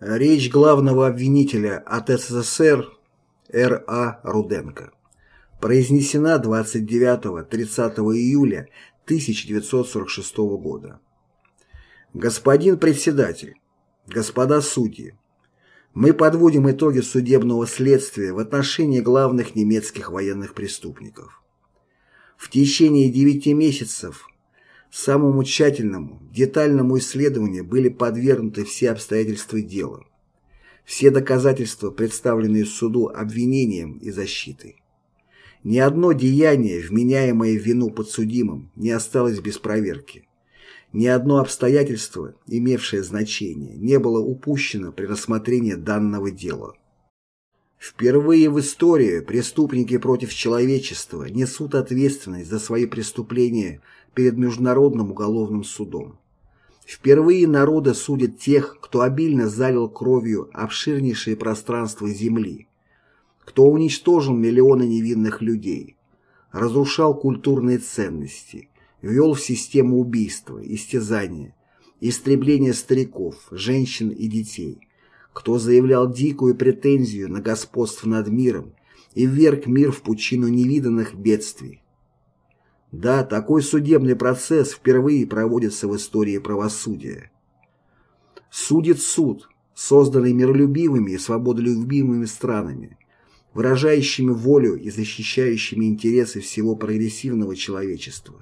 Речь главного обвинителя от СССР Р.А. Руденко произнесена 29-30 июля 1946 года. Господин председатель, господа судьи, мы подводим итоги судебного следствия в отношении главных немецких военных преступников. В течение девяти месяцев Самому тщательному, детальному исследованию были подвергнуты все обстоятельства дела, все доказательства, представленные суду обвинением и защитой. Ни одно деяние, вменяемое в вину подсудимым, не осталось без проверки. Ни одно обстоятельство, имевшее значение, не было упущено при рассмотрении данного дела. Впервые в истории преступники против человечества несут ответственность за свои преступления перед Международным уголовным судом. Впервые народы судят тех, кто обильно залил кровью обширнейшие пространства Земли, кто уничтожил миллионы невинных людей, разрушал культурные ценности, ввел в систему убийства, истязания, истребления стариков, женщин и детей, кто заявлял дикую претензию на господство над миром и вверг мир в пучину невиданных бедствий, да, такой судебный процесс впервые проводится в истории правосудия. Судит суд, созданный миролюбивыми и свободолюбивыми странами, выражающими волю и защищающими интересы всего прогрессивного человечества,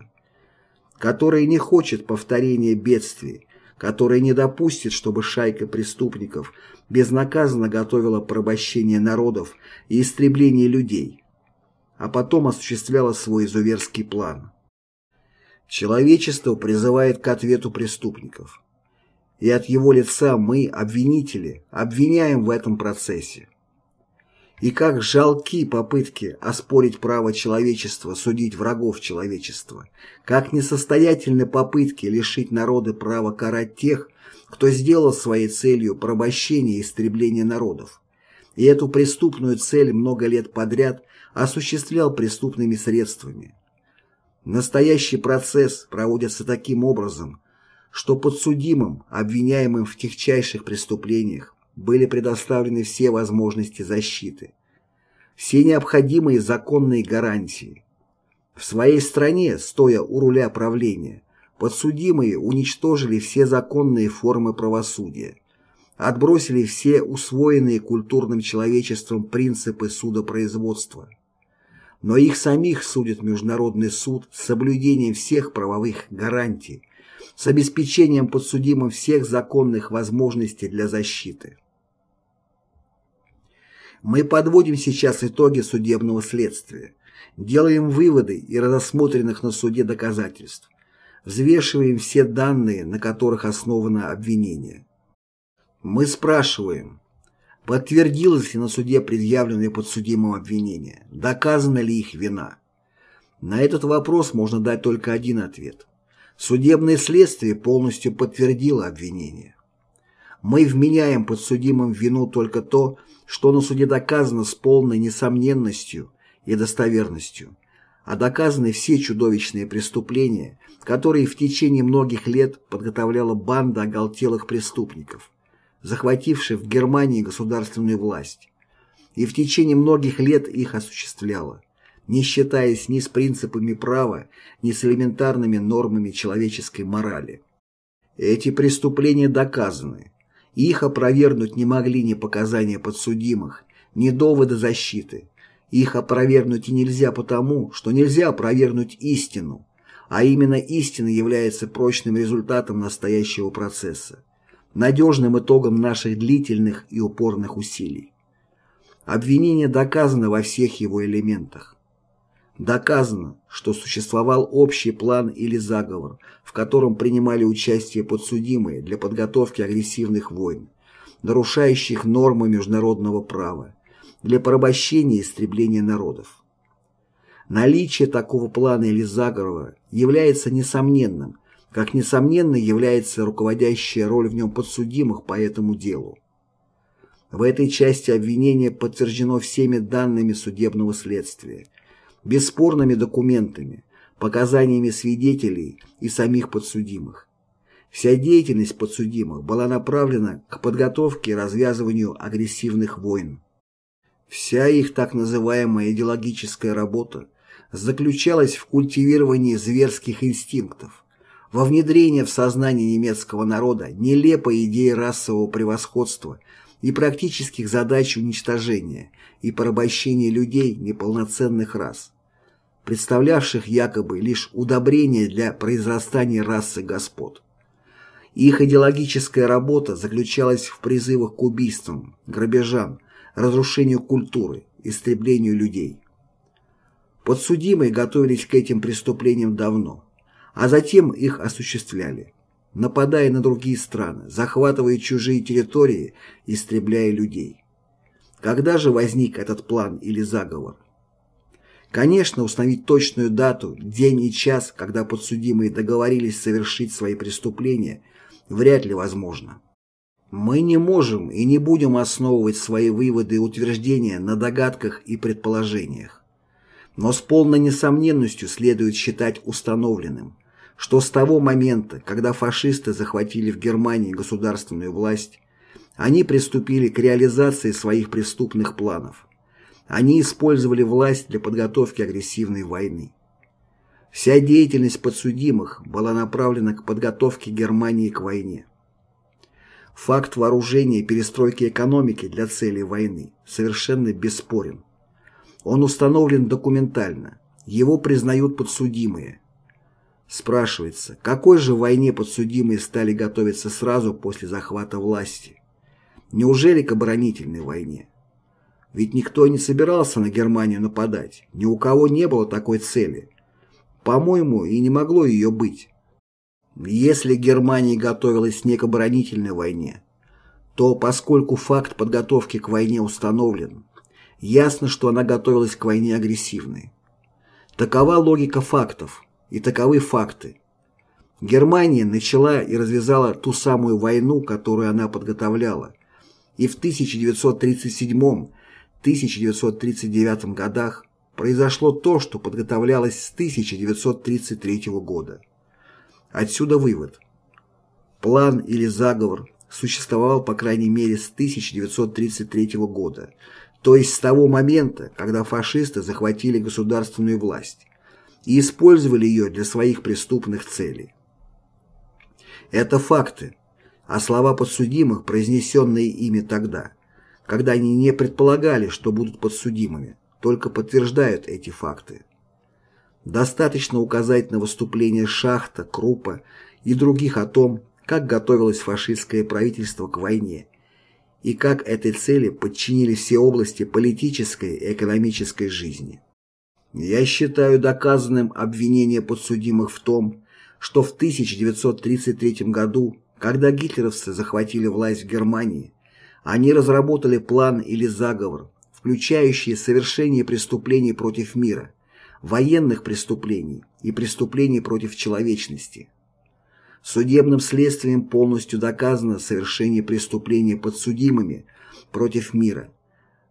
который не хочет повторения бедствий, который не допустит, чтобы шайка преступников безнаказанно готовила порабощение народов и истребление людей – а потом осуществляла свой изуверский план. Человечество призывает к ответу преступников. И от его лица мы, обвинители, обвиняем в этом процессе. И как жалки попытки оспорить право человечества судить врагов человечества, как несостоятельны попытки лишить народа права карать тех, кто сделал своей целью порабощение и истребление народов. И эту преступную цель много лет подряд осуществлял преступными средствами. Настоящий процесс проводится таким образом, что подсудимым, обвиняемым в техчайших преступлениях, были предоставлены все возможности защиты, все необходимые законные гарантии. В своей стране, стоя у руля правления, подсудимые уничтожили все законные формы правосудия, отбросили все усвоенные культурным человечеством принципы судопроизводства – но их самих судит Международный суд с соблюдением всех правовых гарантий, с обеспечением подсудимым всех законных возможностей для защиты. Мы подводим сейчас итоги судебного следствия, делаем выводы и рассмотренных на суде доказательств, взвешиваем все данные, на которых основано обвинение. Мы спрашиваем, Подтвердилось ли на суде предъявленное подсудимым обвинение? Доказана ли их вина? На этот вопрос можно дать только один ответ. Судебное следствие полностью подтвердило обвинение. Мы вменяем подсудимым вину только то, что на суде доказано с полной несомненностью и достоверностью, а доказаны все чудовищные преступления, которые в течение многих лет подготовляла банда оголтелых преступников захвативших в Германии государственную власть, и в течение многих лет их осуществляла, не считаясь ни с принципами права, ни с элементарными нормами человеческой морали. Эти преступления доказаны, их опровергнуть не могли ни показания подсудимых, ни доводы защиты. Их опровергнуть и нельзя потому, что нельзя опровергнуть истину, а именно истина является прочным результатом настоящего процесса надежным итогом наших длительных и упорных усилий. Обвинение доказано во всех его элементах. Доказано, что существовал общий план или заговор, в котором принимали участие подсудимые для подготовки агрессивных войн, нарушающих нормы международного права, для порабощения и истребления народов. Наличие такого плана или заговора является несомненным как несомненно является руководящая роль в нем подсудимых по этому делу. В этой части обвинение подтверждено всеми данными судебного следствия, бесспорными документами, показаниями свидетелей и самих подсудимых. Вся деятельность подсудимых была направлена к подготовке и развязыванию агрессивных войн. Вся их так называемая идеологическая работа заключалась в культивировании зверских инстинктов, во внедрении в сознание немецкого народа нелепой идеи расового превосходства и практических задач уничтожения и порабощения людей неполноценных рас, представлявших якобы лишь удобрение для произрастания расы господ. Их идеологическая работа заключалась в призывах к убийствам, грабежам, разрушению культуры, истреблению людей. Подсудимые готовились к этим преступлениям давно, а затем их осуществляли, нападая на другие страны, захватывая чужие территории, истребляя людей. Когда же возник этот план или заговор? Конечно, установить точную дату, день и час, когда подсудимые договорились совершить свои преступления, вряд ли возможно. Мы не можем и не будем основывать свои выводы и утверждения на догадках и предположениях. Но с полной несомненностью следует считать установленным, что с того момента, когда фашисты захватили в Германии государственную власть, они приступили к реализации своих преступных планов. Они использовали власть для подготовки агрессивной войны. Вся деятельность подсудимых была направлена к подготовке Германии к войне. Факт вооружения и перестройки экономики для целей войны совершенно бесспорен. Он установлен документально, его признают подсудимые. Спрашивается, какой же войне подсудимые стали готовиться сразу после захвата власти? Неужели к оборонительной войне? Ведь никто не собирался на Германию нападать, ни у кого не было такой цели. По-моему, и не могло ее быть. Если Германия готовилась не к оборонительной войне, то, поскольку факт подготовки к войне установлен, ясно, что она готовилась к войне агрессивной. Такова логика фактов, и таковы факты. Германия начала и развязала ту самую войну, которую она подготовляла, и в 1937-1939 годах произошло то, что подготовлялось с 1933 года. Отсюда вывод. План или заговор существовал по крайней мере с 1933 года, то есть с того момента, когда фашисты захватили государственную власть и использовали ее для своих преступных целей. Это факты, а слова подсудимых, произнесенные ими тогда, когда они не предполагали, что будут подсудимыми, только подтверждают эти факты. Достаточно указать на выступления Шахта, Крупа и других о том, как готовилось фашистское правительство к войне и как этой цели подчинили все области политической и экономической жизни. Я считаю доказанным обвинение подсудимых в том, что в 1933 году, когда гитлеровцы захватили власть в Германии, они разработали план или заговор, включающие совершение преступлений против мира, военных преступлений и преступлений против человечности. Судебным следствием полностью доказано совершение преступлений подсудимыми против мира,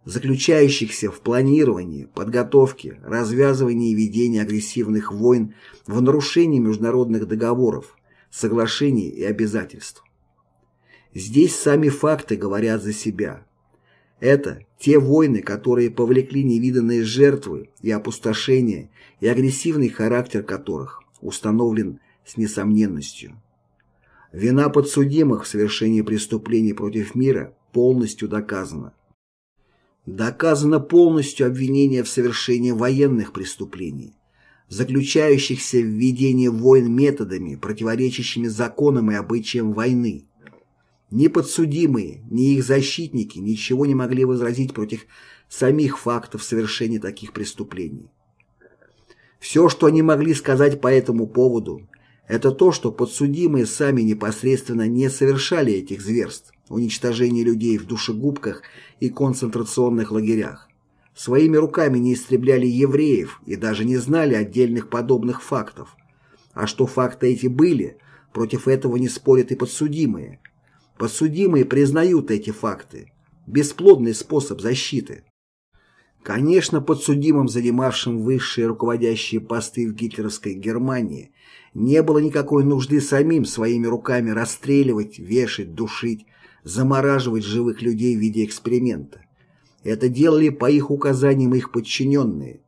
заключающихся в планировании, подготовке, развязывании и ведении агрессивных войн в нарушении международных договоров, соглашений и обязательств. Здесь сами факты говорят за себя. Это те войны, которые повлекли невиданные жертвы и опустошения, и агрессивный характер которых установлен с несомненностью. Вина подсудимых в совершении преступлений против мира полностью доказана. Доказано полностью обвинение в совершении военных преступлений, заключающихся в ведении войн методами, противоречащими законам и обычаям войны, ни подсудимые, ни их защитники ничего не могли возразить против самих фактов совершения таких преступлений. Все, что они могли сказать по этому поводу, это то, что подсудимые сами непосредственно не совершали этих зверств, уничтожения людей в душегубках и концентрационных лагерях, своими руками не истребляли евреев и даже не знали отдельных подобных фактов. А что факты эти были, против этого не спорят и подсудимые – Подсудимые признают эти факты. Бесплодный способ защиты. Конечно, подсудимым, занимавшим высшие руководящие посты в гитлеровской Германии, не было никакой нужды самим своими руками расстреливать, вешать, душить, замораживать живых людей в виде эксперимента. Это делали по их указаниям их подчиненные,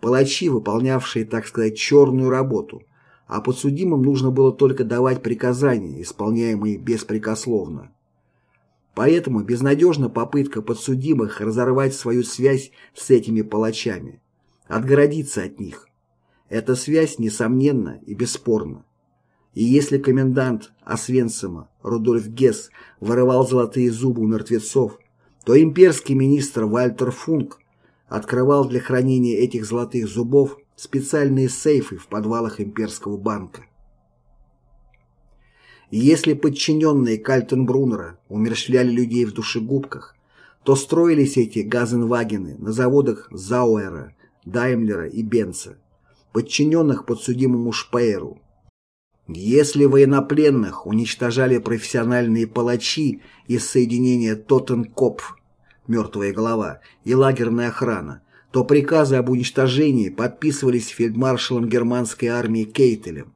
палачи, выполнявшие, так сказать, черную работу, а подсудимым нужно было только давать приказания, исполняемые беспрекословно. Поэтому безнадежна попытка подсудимых разорвать свою связь с этими палачами, отгородиться от них. Эта связь несомненна и бесспорна. И если комендант Освенцима Рудольф Гесс вырывал золотые зубы у мертвецов, то имперский министр Вальтер Функ открывал для хранения этих золотых зубов специальные сейфы в подвалах имперского банка. если подчиненные Кальтенбруннера умерщвляли людей в душегубках, то строились эти газенвагены на заводах Зауэра, Даймлера и Бенца, подчиненных подсудимому Шпееру. Если военнопленных уничтожали профессиональные палачи из соединения Тоттенкопф «Мертвая голова» и лагерная охрана, то приказы об уничтожении подписывались фельдмаршалом германской армии Кейтелем.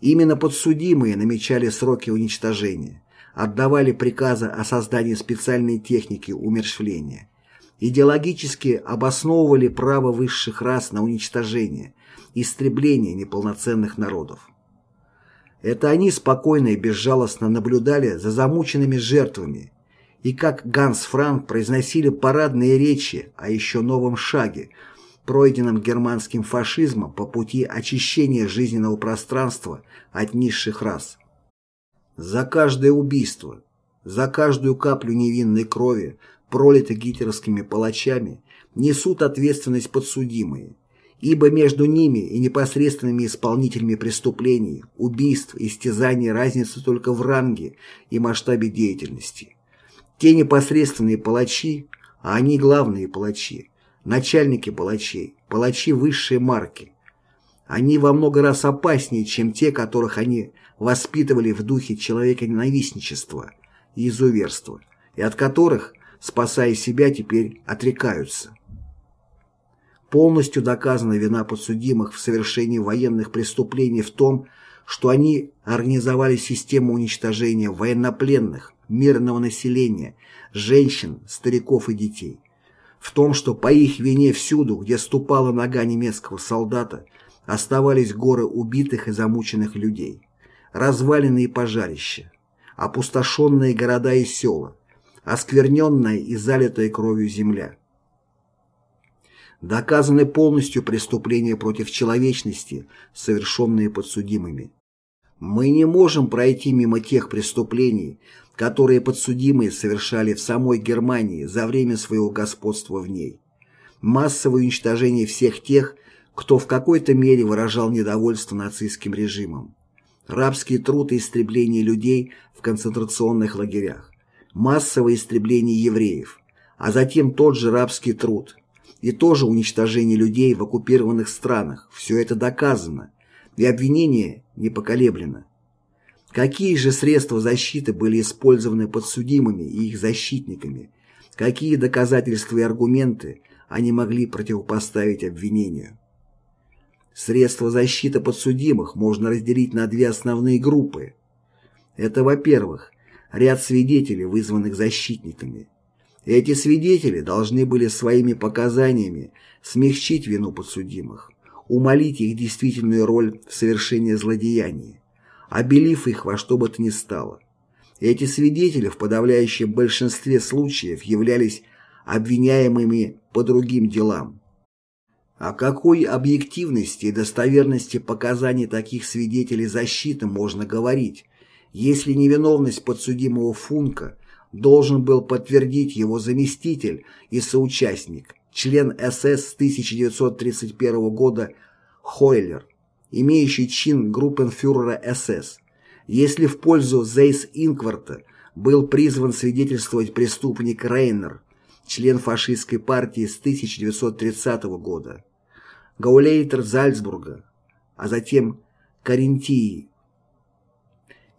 Именно подсудимые намечали сроки уничтожения, отдавали приказы о создании специальной техники умерщвления, идеологически обосновывали право высших рас на уничтожение, истребление неполноценных народов. Это они спокойно и безжалостно наблюдали за замученными жертвами, и как Ганс Франк произносили парадные речи о еще новом шаге, пройденном германским фашизмом по пути очищения жизненного пространства от низших рас. За каждое убийство, за каждую каплю невинной крови, пролитой гитлеровскими палачами, несут ответственность подсудимые, ибо между ними и непосредственными исполнителями преступлений, убийств, истязаний разница только в ранге и масштабе деятельности. Те непосредственные палачи, а они главные палачи, начальники палачей, палачи высшей марки. Они во много раз опаснее, чем те, которых они воспитывали в духе человека-ненавистничества и изуверства, и от которых, спасая себя, теперь отрекаются. Полностью доказана вина подсудимых в совершении военных преступлений в том, что они организовали систему уничтожения военнопленных, мирного населения, женщин, стариков и детей. В том, что по их вине всюду, где ступала нога немецкого солдата, оставались горы убитых и замученных людей, развалины и пожарища, опустошенные города и села, оскверненная и залитая кровью земля. Доказаны полностью преступления против человечности, совершенные подсудимыми. Мы не можем пройти мимо тех преступлений, которые подсудимые совершали в самой Германии за время своего господства в ней. Массовое уничтожение всех тех, кто в какой-то мере выражал недовольство нацистским режимом. Рабский труд и истребление людей в концентрационных лагерях. Массовое истребление евреев. А затем тот же рабский труд. И тоже уничтожение людей в оккупированных странах. Все это доказано. И обвинение не поколеблено. Какие же средства защиты были использованы подсудимыми и их защитниками? Какие доказательства и аргументы они могли противопоставить обвинению? Средства защиты подсудимых можно разделить на две основные группы. Это, во-первых, ряд свидетелей, вызванных защитниками. Эти свидетели должны были своими показаниями смягчить вину подсудимых, умолить их действительную роль в совершении злодеяния обелив их во что бы то ни стало. Эти свидетели в подавляющем большинстве случаев являлись обвиняемыми по другим делам. О какой объективности и достоверности показаний таких свидетелей защиты можно говорить, если невиновность подсудимого Функа должен был подтвердить его заместитель и соучастник, член СС с 1931 года Хойлер, имеющий чин группенфюрера СС, если в пользу Зейс Инкварта был призван свидетельствовать преступник Рейнер, член фашистской партии с 1930 года, Гаулейтер Зальцбурга, а затем Карентии.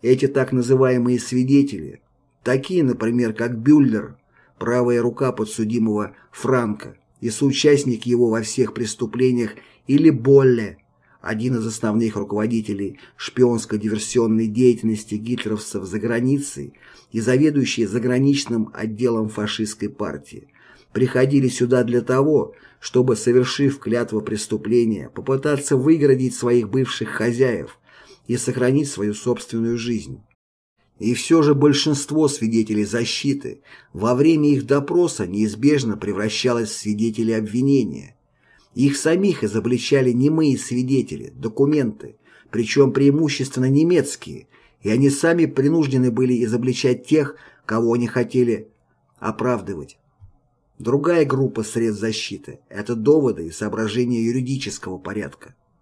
Эти так называемые свидетели, такие, например, как Бюллер, правая рука подсудимого Франка, и соучастник его во всех преступлениях, или Болле, один из основных руководителей шпионско-диверсионной деятельности гитлеровцев за границей и заведующий заграничным отделом фашистской партии, приходили сюда для того, чтобы, совершив клятво преступления, попытаться выгородить своих бывших хозяев и сохранить свою собственную жизнь. И все же большинство свидетелей защиты во время их допроса неизбежно превращалось в свидетелей обвинения. Их самих изобличали немые свидетели, документы, причем преимущественно немецкие, и они сами принуждены были изобличать тех, кого они хотели оправдывать. Другая группа средств защиты – это доводы и соображения юридического порядка.